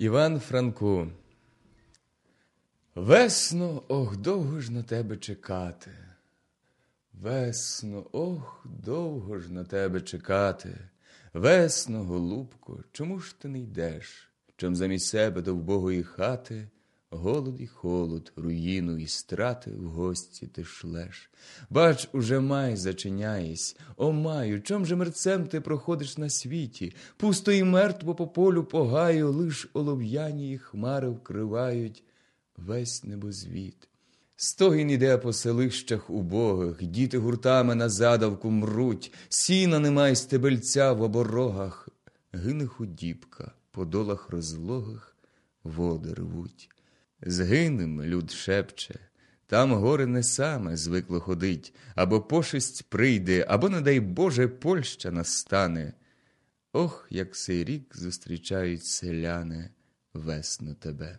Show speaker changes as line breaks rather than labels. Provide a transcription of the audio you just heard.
Іван Франко. Весно, ох, довго ж на тебе чекати. Весно, ох, довго ж на тебе чекати. Весно, голубко, чому ж ти не йдеш? Чом замість себе до вбогої хати голод і холод, руїну і страти в гості ти шлеш. Бач, уже май зачинаєсь, о маю, чом же мерцем ти проходиш на світі? Пусто і мертво по полю, по гаю, лиш олов'яні хмари вкривають весь небозвіт. Стогін іде по селищах убогих, діти гуртами на задавку мруть, сіна немає стебельця в оборогах, гине худібка, по долах розлогих води рвуть. Згинем, люд шепче, там горе не саме звикло ходить, або пошесть прийде, або, не дай Боже, Польща настане. Ох, як сей рік зустрічають селяни весну тебе.